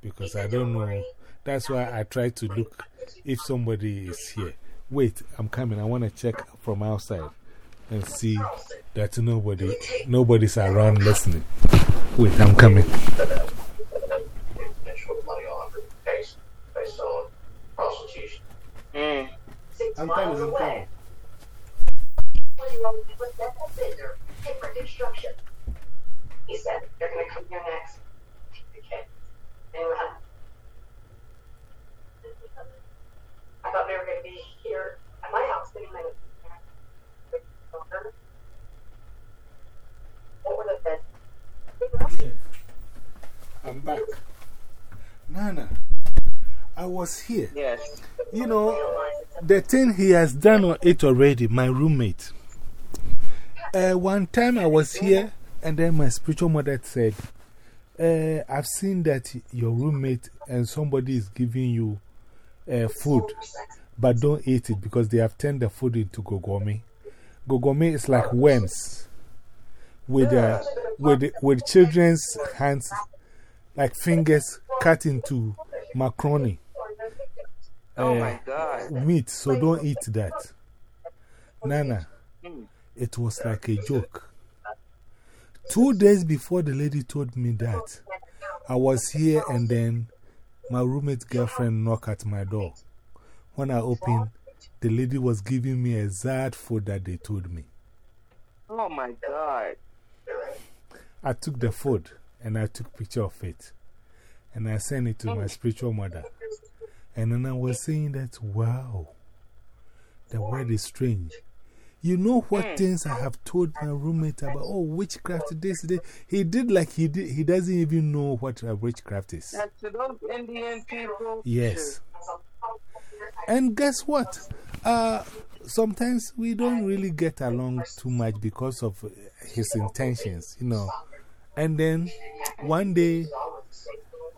because I don't know. That's why I try to look if somebody is here. Wait, I'm coming. I want to check from outside and see that nobody, nobody's around listening. Wait, I'm coming. Mm. I'm coming, I'm coming. He said, they're going to come here next. Okay. And run. I thought they were going to be here at my house any minute. What were the beds? I'm back. Nana, I was here. Yes. You know, the thing he has done on it already, my roommate. Uh, one time I was here, and then my spiritual mother said, uh, I've seen that your roommate and somebody is giving you uh, food, but don't eat it because they have turned the food into gogomi. Gogomi is like worms with, uh, with, with children's hands, like fingers cut into macaroni. Oh Uh, my God. meat, so don't eat that. Nana, Mm. it was like a joke. Two days before the lady told me that, I was here and then my roommate's girlfriend knocked at my door. When I opened, the lady was giving me exact food that they told me. Oh my God. I took the food and I took picture of it. And I sent it to my spiritual mother. And then I was saying that, wow, the word is strange. You know what things I have told my roommate about? Oh, witchcraft, this, this. He did like he did. He doesn't even know what a witchcraft is. To those Indian people. Yes. And guess what? Uh, sometimes we don't really get along too much because of his intentions, you know. And then one day,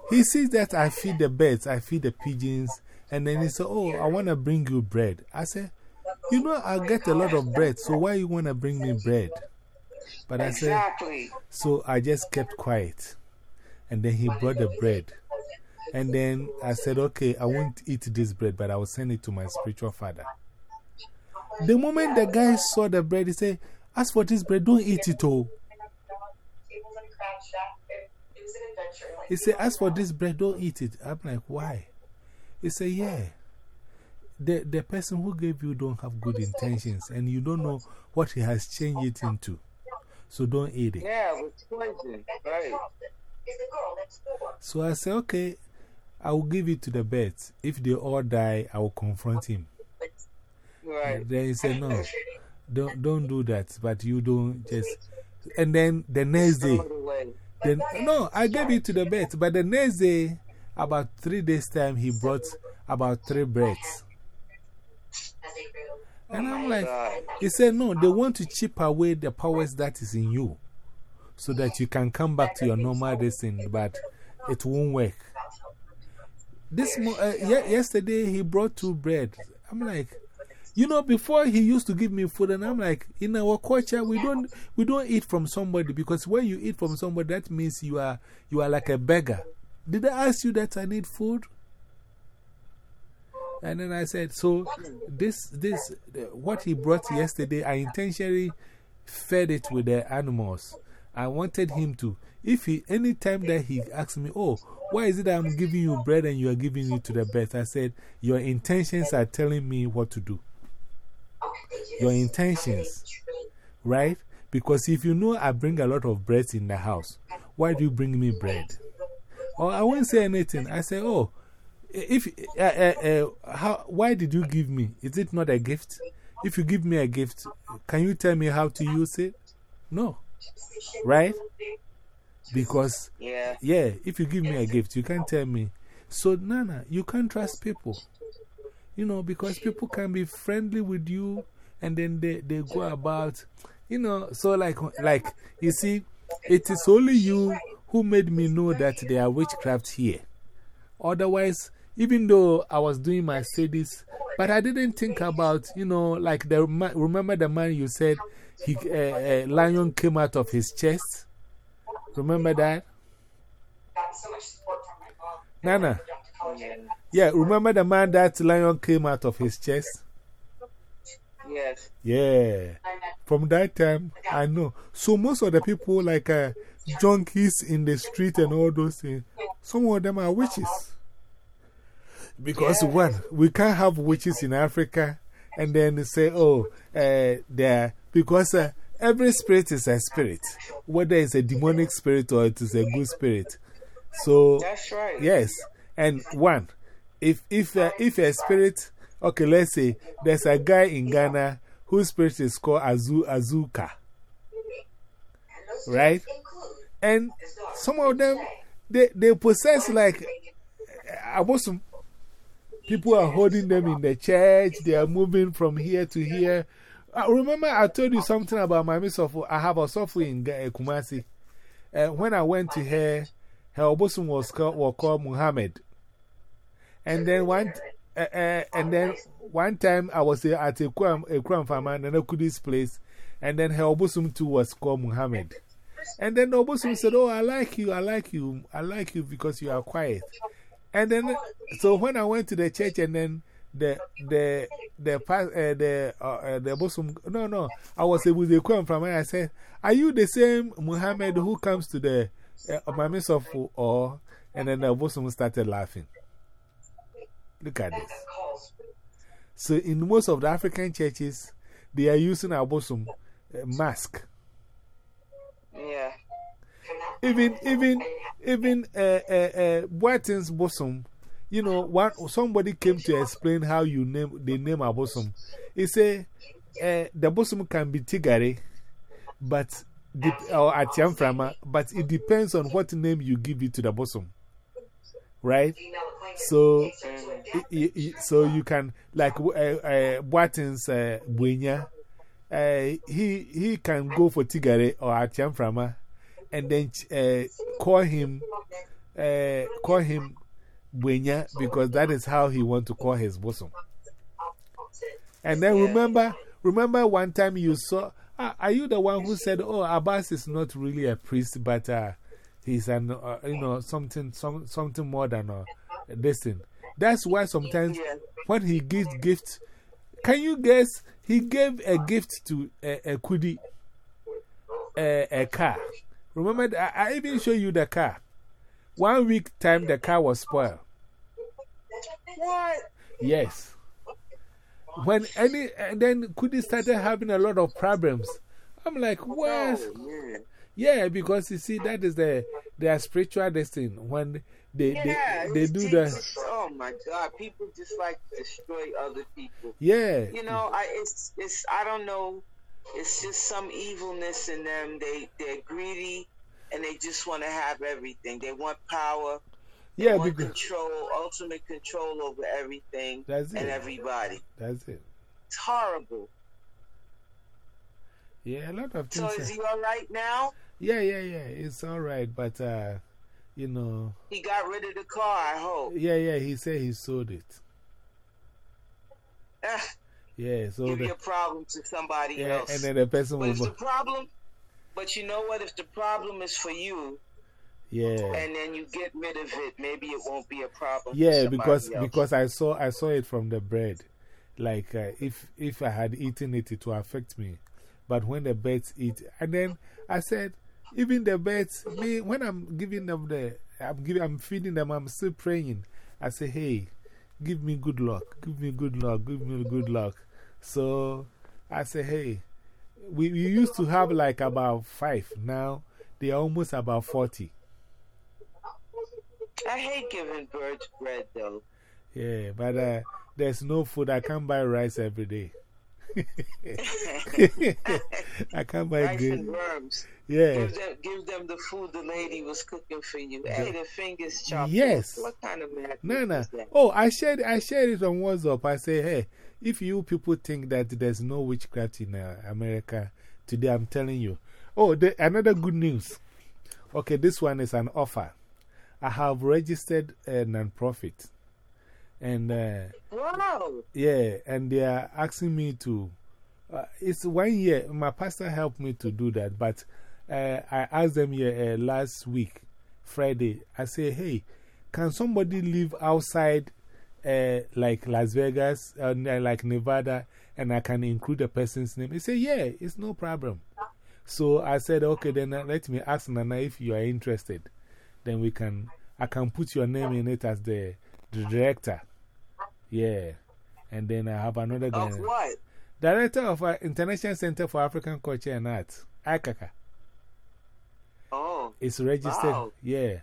he sees that I feed the birds, I feed the pigeons, and then he said, Oh, I want to bring you bread. I said, You know, I get a lot of bread, so why you want to bring me bread? But I said, so I just kept quiet. And then he brought the bread. And then I said, okay, I won't eat this bread, but I will send it to my spiritual father. The moment the guy saw the bread, he said, As for this bread, don't eat it all. It, it was an adventure. Like, He said, As for this bread, don't eat it. I'm like, Why? He said, Yeah. The, the person who gave you don't have good intentions, and you don't know what he has changed it into. So don't eat it. Yeah, with poison. Right. is the girl next door. So I said, Okay, I will give it to the birds. If they all die, I will confront him. Right. Then he said, No, don't, don't do that. But you don't just. And then the next day, Throw it away. then, no, I gave it to the birds. But the next day, about three days' time, he brought about three birds. They grew. And I'm like, he said, No, they want to chip away the powers that is in you so that you can come back to your normal destiny, but it won't work. This mo uh, yesterday, he brought two bread. I'm like, you know, before he used to give me food, and I'm like, in our culture, we don't, we don't eat from somebody because when you eat from somebody, that means you are, you are like a beggar. Did I ask you that I need food? And then I said, so this, this, what he brought yesterday, I intentionally fed it with the animals. I wanted him to, if he, anytime that he asked me, oh, why is it I'm giving you bread and you are giving it to the birds? I said, your intentions are telling me what to do. Your intentions, right? Because if you know I bring a lot of bread in the house, why do you bring me bread? Or I won't say anything. I say, oh, if, uh, uh, uh, how, why did you give me? Is it not a gift? If you give me a gift, can you tell me how to use it? No. Right? Because, Yeah. yeah, if you give me a gift, you can't tell me. So, Nana, you can't trust people. You know, because people can be friendly with you and then they, they go about, you know, so like, like, you see, it is only you who made me know that there are witchcraft here. Otherwise, even though I was doing my studies, but I didn't think about, you know, like the remember the man you said he, uh, uh, lion came out of his chest? Remember that? Got so much support from my mom. Nana. Yeah. Remember the man that lion came out of his chest? Yes. Yeah. From that time, I know. So most of the people, like uh, junkies in the street and all those things, some of them are witches. Because, one, we can't have witches in Africa and then say, oh, uh, they're. Because uh, every spirit is a spirit, whether it's a demonic spirit or it is a good spirit. So, That's right. Yes. And one, if, if, uh, if a spirit, okay, let's say there's a guy in Ghana whose spirit is called Azu, Azuka, right? And some of them, they, they possess like uh, abosom. People are holding them in the church, they are moving from here to here. Uh, remember, I told you something about my miss of I have a software in Kumasi. Uh, when I went to her, her obosom was called, was called Muhammad. And then one, uh, uh, and then one time I was uh, at a Kram, a Kram farmer, and a Kudi's place, and then her obosom too was called Muhammad. And then the obosom said, Oh, I like you, I like you, I like you because you are quiet. And then, so when I went to the church, and then the, the, the, uh, the, uh, uh, the bosom, no, no, I was with the Kram farmer, I said, Are you the same Muhammad who comes to the uh, Mami Sofu? Or, and then the bosom started laughing. Look at this. So, in most of the African churches, they are using a bosom uh, mask. Yeah. Even, even, even uh, uh, uh, Boatin's bosom, you know, one, somebody came to explain how you name the name a bosom. He said uh, the bosom can be Tigare, but dep or Atiamframa, but it depends on what name you give it to the bosom. Right? So, so you can, like uh, uh, Boatin's uh, Buenya, uh, he, he can go for Tigare or Atiamframa and then uh, call him, uh, call him Buenya because that is how he want to call his bosom. And then remember, remember one time you saw, ah, are you the one who said, oh, Abbas is not really a priest, but uh, he's an, uh, you know, something, some, something more than uh, thing. That's why sometimes when he gives gifts, can you guess? He gave a gift to a, a Kudi, a, a car. Remember, I, I even showed you the car. One week time, the car was spoiled. What? Yes. When any, and then Kudi started having a lot of problems. I'm like, oh, what? Oh. Yeah, because you see, that is the, their spiritual destiny. When they, Yeah, they, they do just- Oh my God! People just like to destroy other people. yeah. You know, I it's it's I don't know. It's just some evilness in them. They they're greedy, and they just want to have everything. They want power. They Yeah, want because control, ultimate control over everything and it. everybody. That's it. It's horrible. Yeah, a lot of things. So is he all right now? Yeah, yeah, yeah. It's all right, but uh, you know, He got rid of the car. I hope. yeah, yeah. He said he sold it. Ah, Yeah, so give the, your problem to somebody yeah, else. and then the person but will, if the problem, but you know what? If the problem is for you, yeah, and then you get rid of it, maybe it won't be a problem. yeah, because else. because I saw I saw it from the bread. Like uh, if if I had eaten it, it will affect me. But when the birds eat, and then I said, even the birds, me when I'm giving them the, I'm giving, I'm feeding them, I'm still praying. I say, hey, give me good luck, give me good luck, give me good luck. So I say, hey, we, we used to have like about five. Now they are almost about 40. I hate giving birds bread though. Yeah, but uh, there's no food. I can't buy rice every day. I can't buy Rice good. worms. Yeah. Give them, give them the food the lady was cooking for you. Hey, the fingers chopped. Yes. What kind of madness Nana. is that? Oh, I shared, I shared it on WhatsApp. I say, hey, if you people think that there's no witchcraft in uh, America, today I'm telling you. Oh, the, another good news. Okay, this one is an offer. I have registered a non-profit. And uh, Wow. yeah, and they are asking me to. Uh, it's one year. My pastor helped me to do that, but uh, I asked them here uh, last week, Friday. I say, hey, can somebody live outside uh, like Las Vegas, uh, like Nevada, and I can include a person's name? He said, Yeah, it's no problem. So I said, Okay, then let me ask Nana if you are interested. Then we can, I can put your name in it as the, the director. Yeah. And then I have another guy. Of what? Director of uh, International Center for African Culture and Arts, ICACA. Oh. It's registered. Wow. Yeah.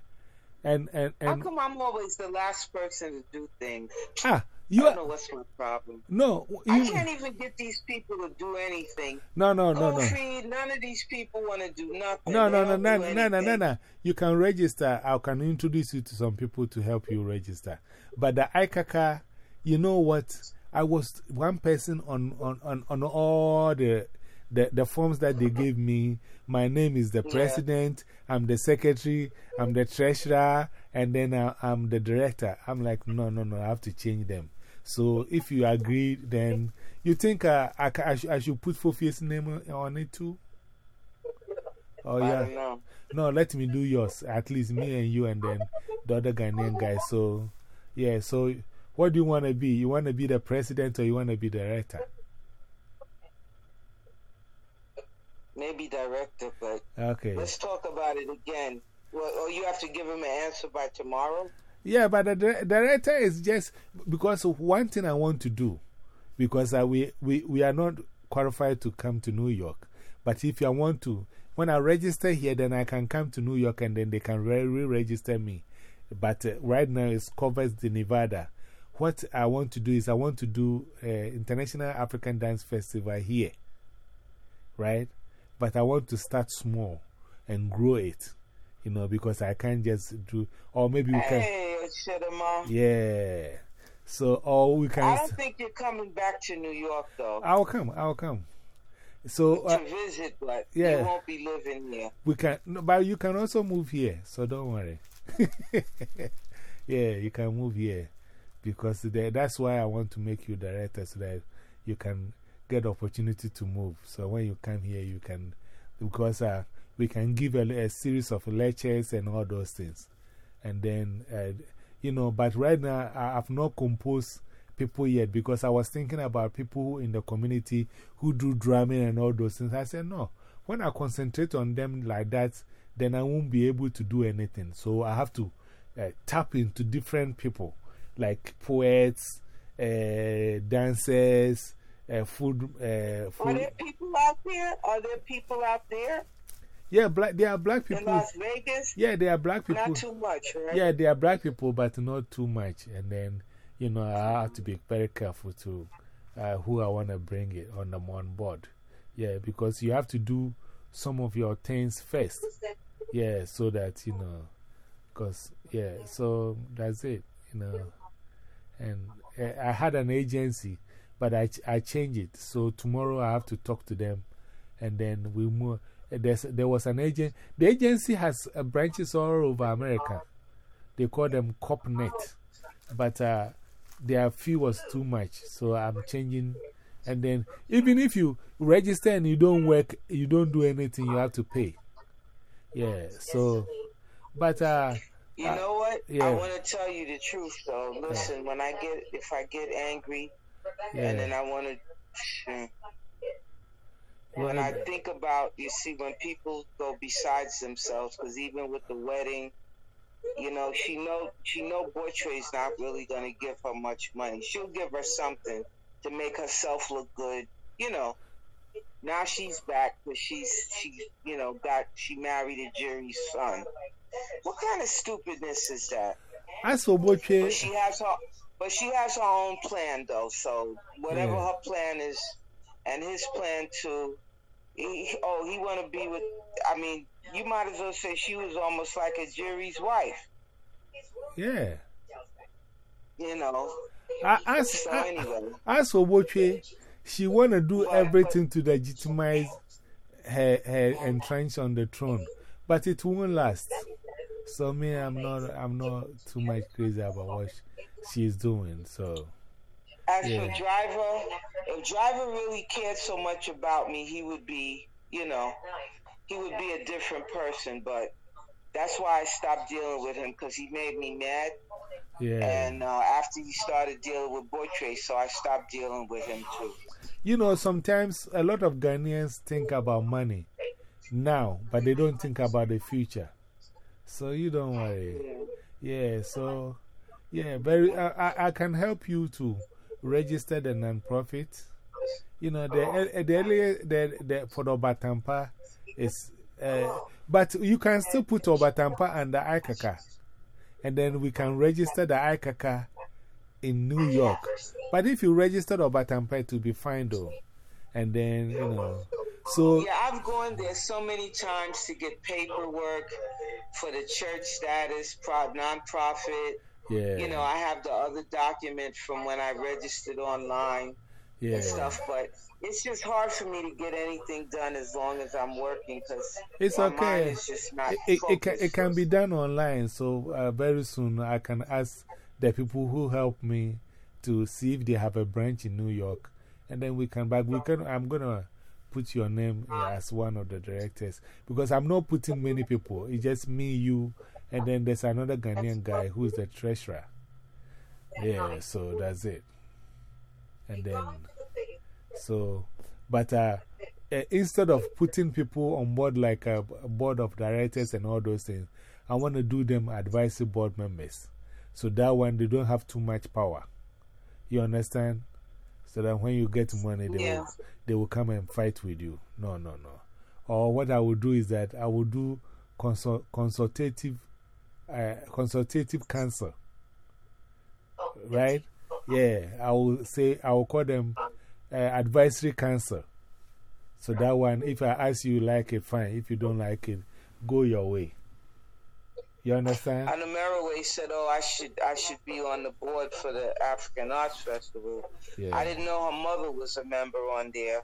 And, and, and. How come I'm always the last person to do things? ah, I you don't know what's my problem. no, I you, can't even get these people to do anything. no, no, no, no. None of these people want to do nothing. No, They no, no, no, no, no, no, no. You can register. I can introduce you to some people to help you register. But the ICACA, you know what? I was one person on, on, on, on all the, the, the forms that they gave me. My name is the Yeah. president, I'm the secretary, I'm the treasurer, and then I, I'm the director. I'm like, no, no, no, I have to change them. So if you agree, then you think uh, I, I, sh I should put Fofi's name on- on it too? Oh, yeah. No, let me do yours. At least me and you, and then the other Ghanaian guy. So, yeah. So, what do you want to be? You want to be the president or you want to be the director? Maybe director, but Okay. let's talk about it again. Well, or you have to give him an answer by tomorrow. Yeah, but the director is just because one thing I want to do. Because we, we, we are not qualified to come to New York. But if I want to, when I register here, then I can come to New York and then they can re register me. But uh, right now it covers the Nevada. What I want to do is I want to do uh, International African Dance Festival here. Right? But I want to start small and grow it. You know, because I can't just do, or maybe we can. Hey. Yeah. So, or we can. I don't think you're coming back to New York, though, I'll come, I'll come. So, uh, to visit, but yeah. you won't be living here. we can, no, but you can also move here, so don't worry. yeah, you can move here because that's why I want to make you director so that you can get opportunity to move. So, when you come here, you can, because uh, we can give a, a series of lectures and all those things. And then, uh, you know, but right now I have not composed people yet because I was thinking about people in the community who do drumming and all those things. I said, no, when I concentrate on them like that, then I won't be able to do anything. So I have to uh, tap into different people like poets, uh, dancers, uh, food. Uh, Are there people out there? Are there people out there Yeah, black, there are black people. in. Las Vegas? Yeah, there are black people. Not too much, right? Yeah, there are black people, but not too much. And then, you know, I have to be very careful to uh, who I want to bring it on the, on board. Yeah, because you have to do some of your things first. Yeah, so that, you know, because, yeah, so that's it, you know. And uh, I had an agency, but I, ch- I changed it. So tomorrow I have to talk to them and then we move. There's, there was an agent. The agency has uh, branches all over America. They call them CopNet. But uh, their fee was too much. So I'm changing. And then, even if you register and you don't work, you don't do anything, you have to pay. Yeah, so, but, uh, You know what? yeah. I want to tell you the truth, though. Listen, when I get, if I get angry, and then. I want to, hmm. when I think about, you see, when people go besides themselves, because even with the wedding, you know, she know she know Boytre's not really gonna give her much money. She'll give her something to make herself look good, you know. Now she's back, but she's she, you know, got she married a Jerry's son. What kind of stupidness is that? as for But Boche, she has her, but she has her own plan though. So whatever Yeah. her plan is, and his plan too. He, oh, he want to be with. I mean, you might as well say she was almost like a Jerry's wife. yeah. You know. I, as, So I- anyway, for Boche, she want to do But- everything to legitimize her, her entrance on the throne. But it won't last. So, me, I'm not, I'm not too much crazy about what she's doing. So, as Yeah. for Driver, if Driver really cared so much about me, he would be, you know, he would be a different person. But that's why I stopped dealing with him because he made me mad. Yeah. And uh, after he started dealing with Boy Trace, so I stopped dealing with him too. You know, sometimes a lot of Ghanaians think about money now, but they don't think about the future. So you don't worry. Yeah, so, yeah, very, I, I, can help you to register the non-profit. You know, the, the earlier, the, the, for the Batampa is, uh, but you can still put Obatampa under ICACA. And then we can register the ICACA in New York. But if you register Obatampa, it will be fine though. And then, you know, so. Yeah, I've gone there so many times to get paperwork for the church status, pro nonprofit. Yeah. You know, I have the other document from when I registered online yeah. and stuff, but it's just hard for me to get anything done as long as I'm working because it's my okay. mind is just not it, it, it, can, it can be done online, so uh, very soon I can ask the people who help me to see if they have a branch in New York, and then we can. But we can. I'm gonna put your name as one of the directors because I'm not putting many people. It's just me, you, and then there's another Ghanaian guy who's the treasurer. Yeah, so that's it. And then, so, but uh, uh, instead of putting people on board like a, a board of directors and all those things, I want to do them advisory board members. So that one, they don't have too much power. You understand? So that when you get money, they, Yeah. will, they will come and fight with you. No, no, no. Or what I will do is that I will do consult, consultative, uh, consultative council. Right? Yeah, I will say, I will call them uh, advisory council. So that one, if I ask you, like it, fine. If you don't like it, go your way. You understand? And Ameriway said, "Oh, I should I should be on the board for the African Arts Festival." Yeah. I didn't know her mother was a member on there,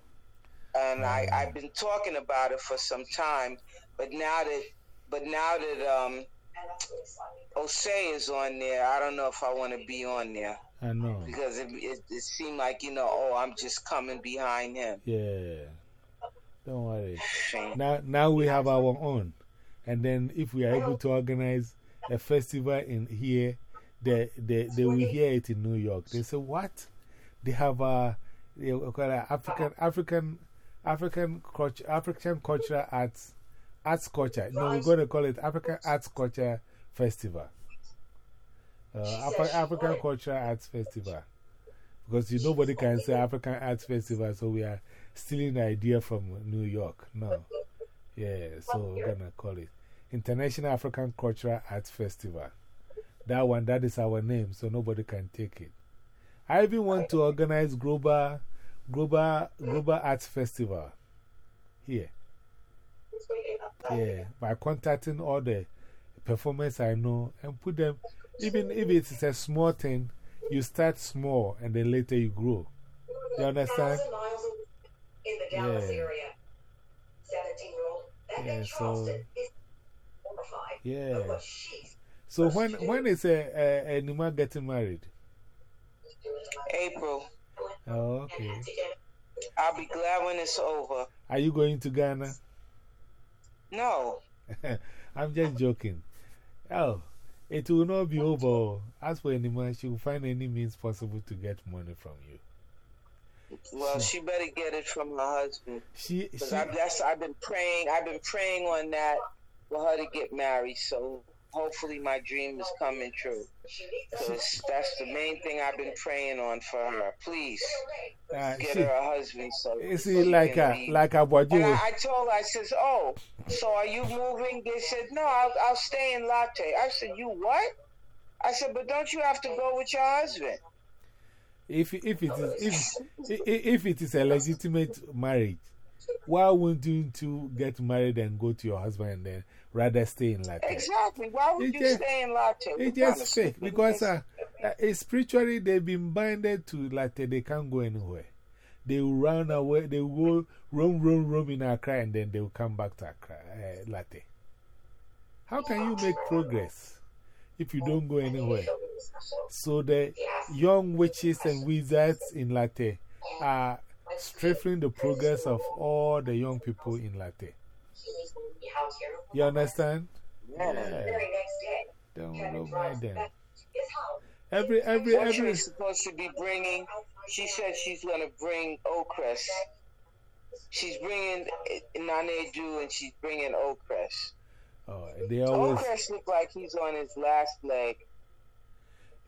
and I Mm. I've been talking about it for some time. But now that but now that um Osei is on there, I don't know if I want to be on there I know. because it, it it seemed like you know, oh, I'm just coming behind him. Yeah. Don't worry. Now, now we have our own. And then if we are able to organize a festival in here, they, they, they will hear it in New York. They say, what? They have a, they call it African, African, African, culture, African cultural arts, arts culture. No, we're going to call it African Arts Culture Festival. Uh, Afri African Cultural Arts Festival. Because you, nobody can say African Arts Festival, so we are stealing the idea from New York. No. Yeah, so we're going to call it International African Cultural Arts Festival. That one, that is our name, so nobody can take it. I even want to organize global, global, global arts festival here. Yeah, by contacting all the performers I know and put them, even if it's a small thing, you start small and then later you grow. You understand? In the Dallas Yeah. area. 17 year old Becca Yeah, so- Charleston is horrified of Yeah. Oh, what So oh, when, when is a, a, a Nima getting married? doing to my April. Oh, okay. had to get I'll be glad when it's over. Are you going to Ghana? No. I'm just joking. Oh, it will not be over. As for Nima, she will find any means possible to get money from you. Well, she better get it from her husband. She, Because she, I've, that's, I've been praying. I've been praying on that for her to get married. So hopefully my dream is coming true. she needs to Because that's the main thing I've been praying on for her. Please uh, get she, her a husband. So you so see, like a, be- like a And Bojo. I, I told her, I says, "Oh, so are you moving?" They said, "No, I'll, I'll stay in Larteh." I said, "You what?" I said, "But don't you have to go with your husband?" If, if, it is, if, if it is a legitimate marriage, why wouldn't you two get married and go to your husband and then rather stay in Larteh. Exactly. Why would It you just- stay in Larteh? It's just fake stupid because thing- uh, uh, spiritually they've been binded to Larteh, they can't go anywhere. They will run away, they will go roam, roam, roam in Accra and then they will come back to Accra, uh, Larteh. How can you make progress if you don't go anywhere? So the young witches and wizards in Larteh are stifling the progress of all the young people in Larteh. He's going to be out here. You understand? Yeah. The very next day, Don't, Kevin don't drives mind them. his house. Every, every, What every. she's supposed to be bringing, she said she's going to bring Okrest. She's bringing Nane Ju and she's bringing Okrest. Oh, they always. Okrest look like he's on his last leg.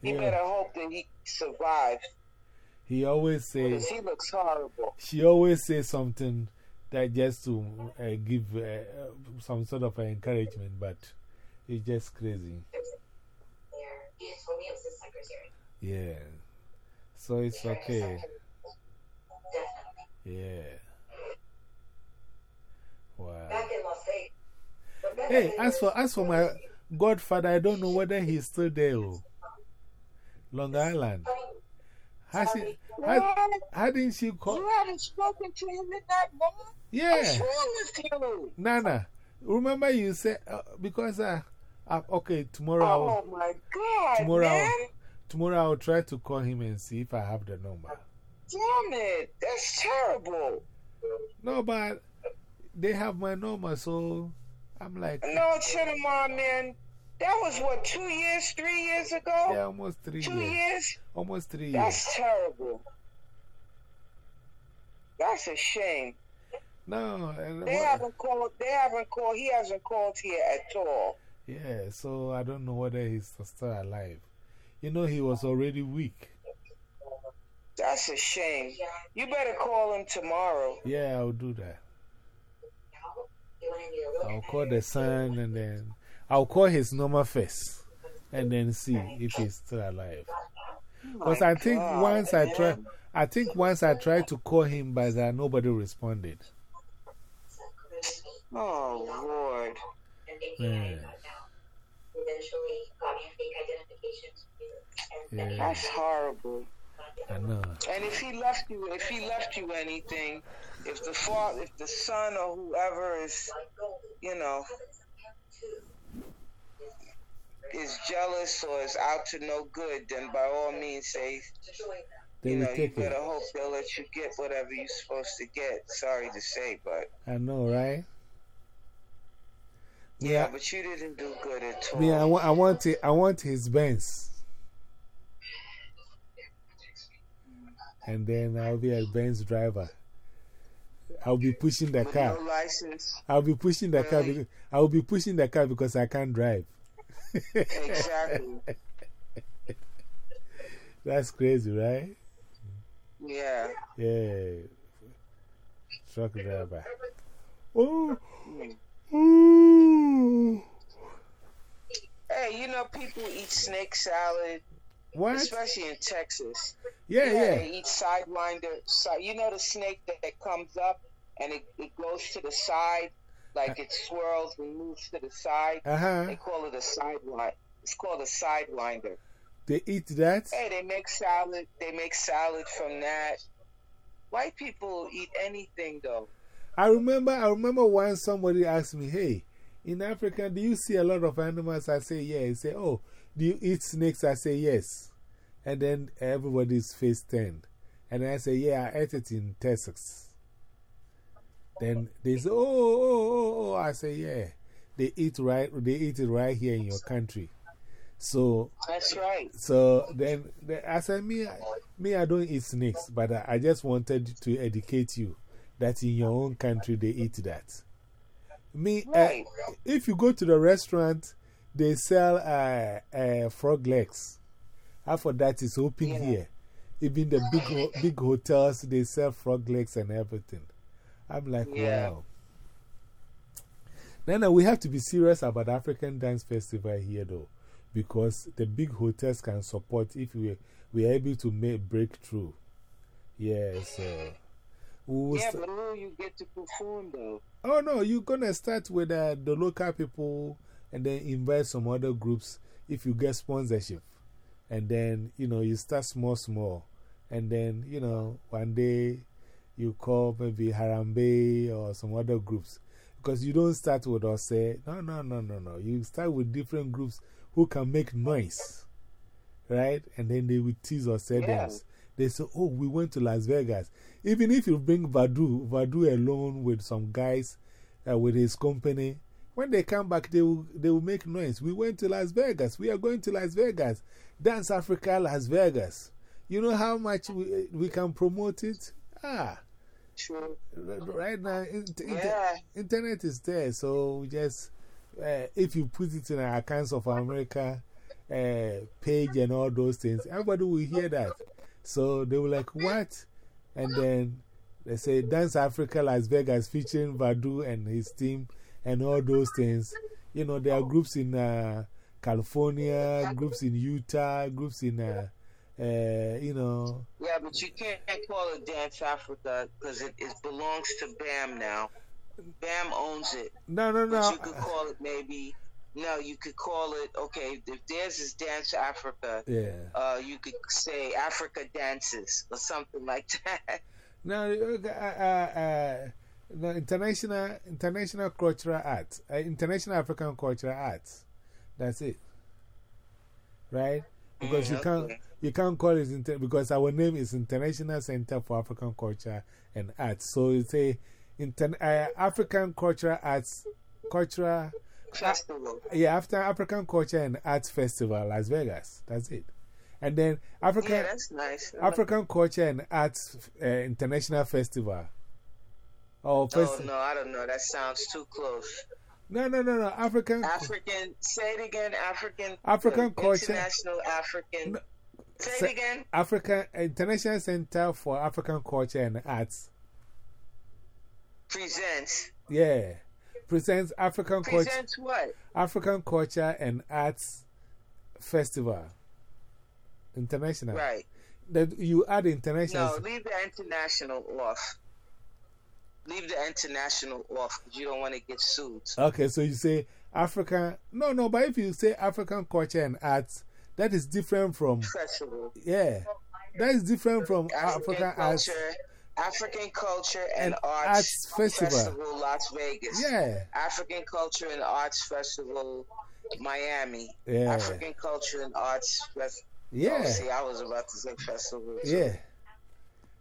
He Yeah. better hope that he survives He always says. because he looks horrible. She always says something that just to uh, give uh, some sort of encouragement, but it's just crazy. Told me it was secretary. Yeah. So it's okay. Definitely. Yeah. Wow. Back in Las Vegas. Hey, as for, as for my godfather, I don't know whether he's still there. oh. Long Island. Has he, had, hadn't she called? You haven't spoken to him in that long? Yeah. What's wrong with you? Nana, remember you said, uh, because, uh, uh, okay, tomorrow, I'll, Oh my God, Tomorrow. man! tomorrow I'll try to call him and see if I have the number. Damn it! That's terrible. No, but they have my number, so I'm like, No, Cinema, man. That was what two years, three years ago. yeah, almost three Two years. years. Almost three years. That's terrible. That's a shame. No, and They what- haven't called. They haven't called. He hasn't called here at all. yeah, so I don't know whether he's still alive. You know, he was already weak. That's a shame. You better call him tomorrow. Yeah, I'll do that. You wanted me to look I'll call the son and then I'll call his number first and then see if he's still alive. Oh because I think God, once I try, I think once I tried to call him, but that nobody responded. Oh Lord. and Yeah. yeah. got down. Eventually got me a fake identification. And then he Yeah. That's horrible. I know. And if he left you, if he left you anything, if the father, if the son or whoever is, you know, is jealous or is out to no good, then by all means, say, They you know, you take better it. hope they'll let you get whatever you're supposed to get. Sorry to say, but I know, right? yeah, but you didn't do good at all. Me, I, wa I, want it, I want his Benz. And then I'll be a Benz driver. I'll be pushing the With car. no license, I'll be pushing the car. Really? Because, I'll be pushing the car because I can't drive. Exactly. That's crazy, right? Yeah. Yeah. Truck driver. Oh. Ooh. Hey, you know, people eat snake salad, What? especially in Texas. Yeah, yeah. They eat sidewinder. So, you know the snake that, that comes up and it, it goes to the side, like it swirls and moves to the side. Uh huh. They call it a sidewinder. It's called a sidewinder. They eat that? Hey, they make salad. They make salad from that. White people eat anything though. I remember, I remember once somebody asked me, Hey, in Africa, do you see a lot of animals? I say, Yeah. He say, Oh, do you eat snakes? I say, Yes. And then everybody's face turned. And I say, Yeah, I ate it in Texas. Then they say, Oh, oh, oh, oh. I say, Yeah. They eat, right, they eat it right here in your country. So, That's right. so then, then I said, me, I- me, I don't eat snakes, but I, I just wanted to educate you that in your own country they eat that. Me, uh, if you go to the restaurant, they sell uh, uh, frog legs. Half of that is open Yeah. here. Even the big, big hotels, they sell frog legs and everything. I'm like, Yeah. wow. Uh, we have to be serious about African Dance Festival here, though, because the big hotels can support if we, we are able to make breakthrough. Yeah, so. We Yeah, but you get to perform though? Oh no, you're gonna start with uh, the local people and then invite some other groups if you get sponsorship. And then, you know, you start small, small. And then, you know, one day you call maybe Harambe or some other groups. Because you don't start with us, say, no, no, no, no, no. You start with different groups who can make noise. Right? And then they will tease or say Yeah. them. They say, oh, we went to Las Vegas. Even if you bring Vadu, Vadu alone with some guys uh, with his company, when they come back, they will, they will make noise. We went to Las Vegas. We are going to Las Vegas. Dance Africa, Las Vegas. You know how much we, we can promote it? Ah. True. Right now, in, Yeah. internet is there. So just, uh, if you put it in our Accounts of America uh, page and all those things, everybody will hear that. So they were like, what? And then they say Dance Africa Las Vegas featuring Vadu and his team and all those things. You know, there are groups in uh, California, groups in Utah, groups in, uh, uh, you know, Yeah, but you can't call it Dance Africa because it, it belongs to BAM now. BAM owns it. no, no, But no. you could call it maybe, no, you could call it, okay, if theirs is Dance Africa, Yeah. uh, you could say Africa Dances or something like that. No, uh, uh, uh, no international, international cultural arts, uh, international African cultural arts. That's it. Right? Because you Mm, can't, okay. You can't call it, inter because our name is International Center for African Culture and Arts. So it's a inter uh, African Cultural Arts, Cultural, Festival. yeah, after African Culture and Arts Festival, Las Vegas. That's it. And then African. Yeah, that's nice. African Culture and Arts uh, International Festival. Oh, Oh, no, I don't know. That sounds too close. no, no, no, no. African. African, say it again. African. African culture. International African. No, say it again. African International Center for African Culture and Arts. Presents. Yeah. Presents African Culture, Presents what? African Culture and Arts Festival. International. Right. That you add international. No, leave the international off. Leave the international off because you don't want to get sued. Okay, so you say African. No, no, but if you say African Culture and Arts, that is different from. Festival. Yeah. That is different from African African Arts. culture. African culture and, And arts, Arts Festival. Las Vegas. Yeah. African culture and arts festival, Miami. Yeah. African culture and arts festival. Yeah. Oh, see, I was about to say festival. too. Yeah.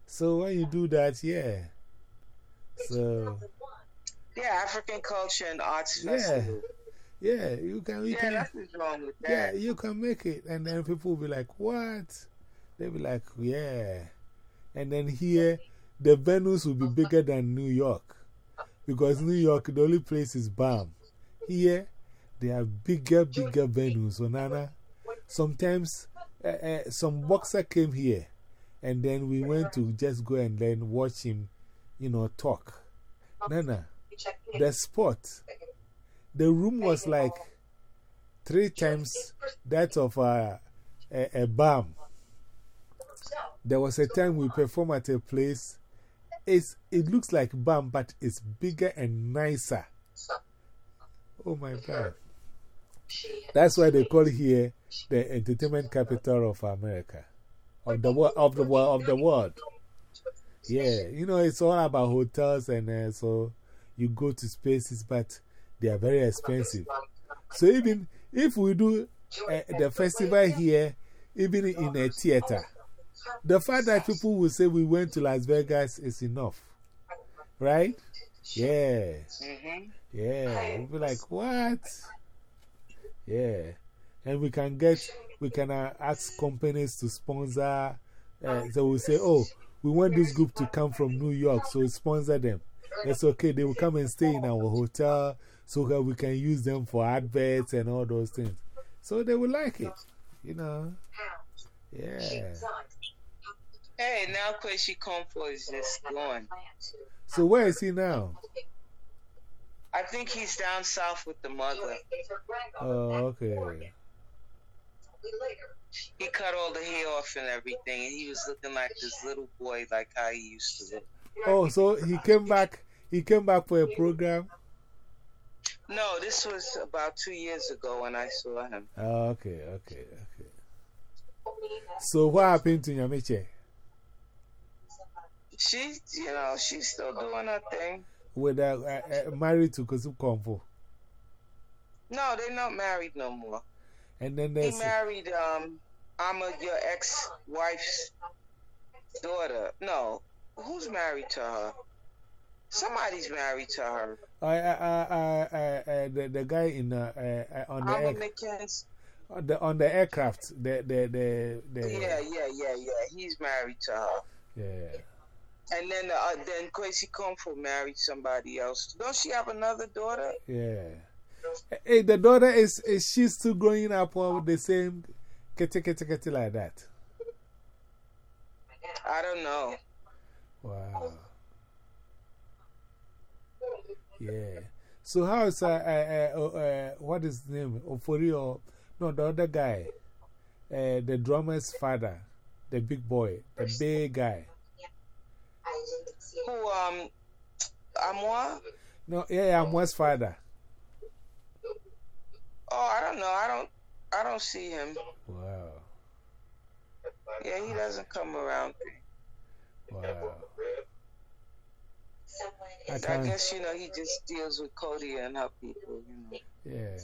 So when you do that, yeah. So, Yeah, African culture and arts festival. yeah, you can, you Yeah, can, what's wrong with that. yeah, you can make it. And then people will be like, what? They'll be like, yeah. And then here, the venues will be bigger than New York. Because New York, the only place is BAM. Here, they are bigger, bigger venues. So, Nana, sometimes uh, uh, some boxer came here. And then we went to just go and then watch him, you know, talk. Nana, the sport, the room was like three times that of a, a, a BAM. There was a time we performed at a place. It's, it looks like BAM, but it's bigger and nicer. Oh my God. That's why they call here the entertainment capital of America, of the, wo- of the, of the world. Yeah, you know, it's all about hotels and uh, so you go to spaces, but they are very expensive. So even if we do uh, the festival here, even in a theater, the fact that people will say we went to Las Vegas is enough. Right? Yeah. hmm Yeah. We'll be like, what? Yeah. And we can get, we can uh, ask companies to sponsor. Uh, so we say, oh, we want this group to come from New York, so sponsor them. It's okay. They will come and stay in our hotel so that we can use them for adverts and all those things. So they will like it, you know. Yeah. Hey, now Kwesi Comfort is just gone. So where is he now? I think he's down south with the mother. Oh, okay. He cut all the hair off and everything, and he was looking like this little boy, like how he used to look. Oh, so he came back. He came back for a program. No, this was about two years ago when I saw him. Oh, okay, okay, okay. So what happened to Nyamiche? She, you know, she's still doing her thing. With uh, uh, uh, married to Kosu Komfo. No, they're not married no more. And then they married, um, I'm a, your ex-wife's daughter. No, who's married to her? Somebody's married to her. Uh, uh, uh, uh, uh, the, the guy in uh, uh, uh, on, the on the on the aircraft, the the the, the Yeah, yeah, yeah, yeah. He's married to her. yeah, And then uh, then Quincy Comfort married somebody else. Don't she have another daughter? yeah. Hey, the daughter is is she still growing up all the same kitty kitty kitty like that? I don't know. Wow. Yeah. So how is uh, uh, uh, uh, what is his name? Ofori no the other guy, uh, the drummer's father, the big boy, the big guy. Who um Amwa? No, yeah, I'm West father. Oh, I don't know. I don't I don't see him. Wow. Yeah, he doesn't come around. Wow. I I guess you know he just deals with Cody and her people. You know, Yeah.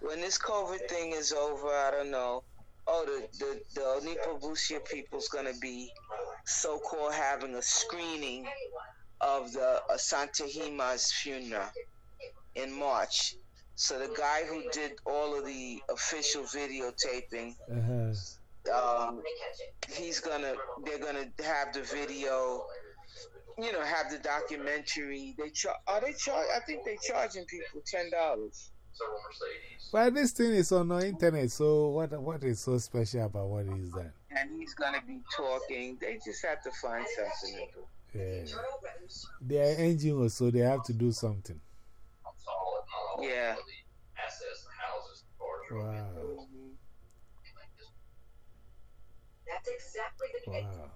when this COVID thing is over, I don't know. Oh, the the the Onipobusia people's gonna be so-called having a screening of the Asantehemaa's funeral in March. So the guy who did all of the official videotaping, Uh -huh. Um, he's gonna they're gonna have the video you know have the documentary they char- are they charge i think they're charging people ten dollars But this thing is on the internet, so what, what is so special about what he's done? and he's gonna be talking they just have to find something Yeah. They are NGOs, so they have to do something. yeah Wow. That's exactly the case. Wow.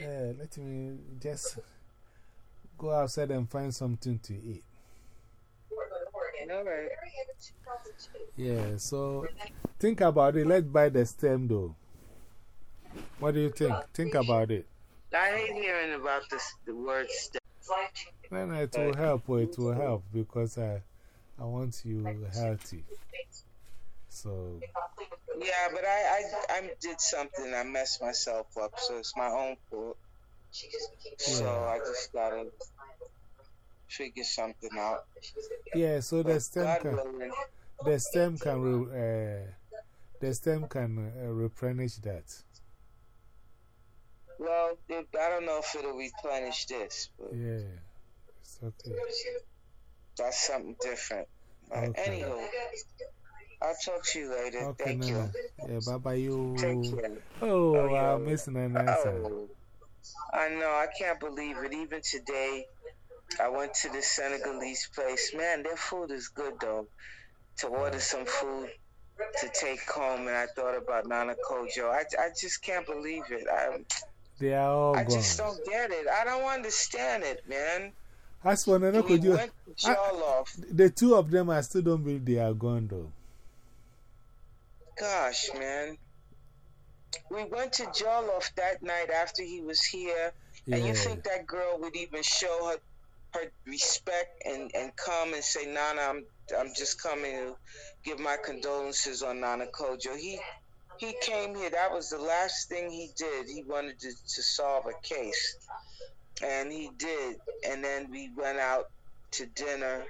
Yeah, let me just go outside and find something to eat. all right Yeah, so think about it. Let's buy the stem though. What do you think? Think about it. i hate hearing about this the word st- It's life-changing. Then it will help, or it will help because I, I want you healthy. So, yeah but I, I i did something i messed myself up so it's my own fault She just became so Yeah. i just gotta figure something out yeah, so the stem can, willing, the stem can, re, uh, the stem can uh, replenish that. Well, it, I don't know if it'll replenish this, but Yeah, it's okay. that's something different. Okay. Anywho, I'll talk to you later. Okay, Thank you. Yeah, bye bye, you. Take care. Oh, Oh, yeah. I miss Nana. Oh, I know. I can't believe it. Even today, I went to the Senegalese place. Man, their food is good though. To order some food to take home, and I thought about Nana Kojo. I, I just can't believe it. I They are all I gone. just don't get it. I don't understand it, man. As for Nana Kojo, went to Jollof. the two of them, I still don't believe they are gone though. Gosh, man. We went to Jollof that night after he was here, and you think that girl would even show her her respect and, and come and say, Nana, I'm I'm just coming to give my condolences on Nana Kojo. He he came here. That was the last thing he did. He wanted to, to solve a case, and he did. And then we went out to dinner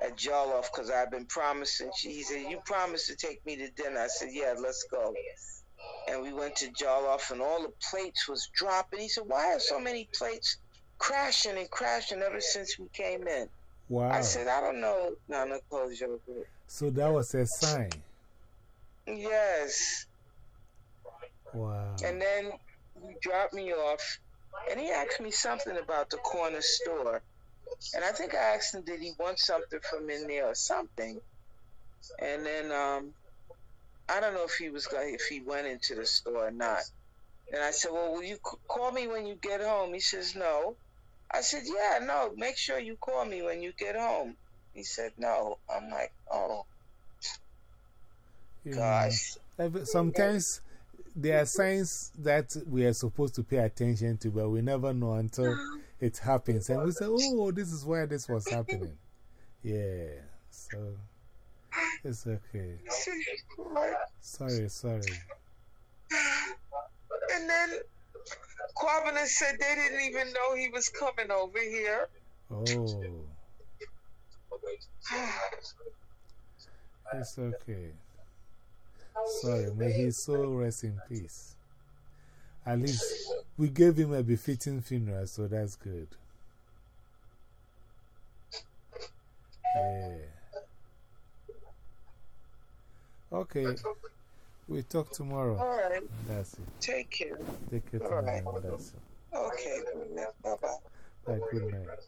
at Jollof because I've been promising. He said, "You promised to take me to dinner." I said, "Yeah, let's go." And we went to Jollof, and all the plates was dropping. He said, "Why are so many plates crashing and crashing ever since we came in?" Wow. I said, "I don't know, Nana Kojo." but So that was a sign. Yes. Wow. And then he dropped me off, and he asked me something about the corner store. And I think I asked him, did he want something from in there or something? And then um, I don't know if he was going, if he went into the store or not. And I said, well, will you call me when you get home? He says, no. I said, yeah, no. Make sure you call me when you get home. He said, no. I'm like, oh know, gosh. sometimes there are signs that we are supposed to pay attention to, but we never know until it happens. And we say, oh, this is why this was happening. Yeah. So, It's okay. Sorry, sorry. And then Quabina said they didn't even know he was coming over here. Oh, it's okay. Sorry, may his soul rest in peace. At least we gave him a befitting funeral, so that's good. Yeah. Okay, we talk tomorrow. All right. That's it. Take care. Take care All right. That's it. Okay. Bye bye. Bye, good night.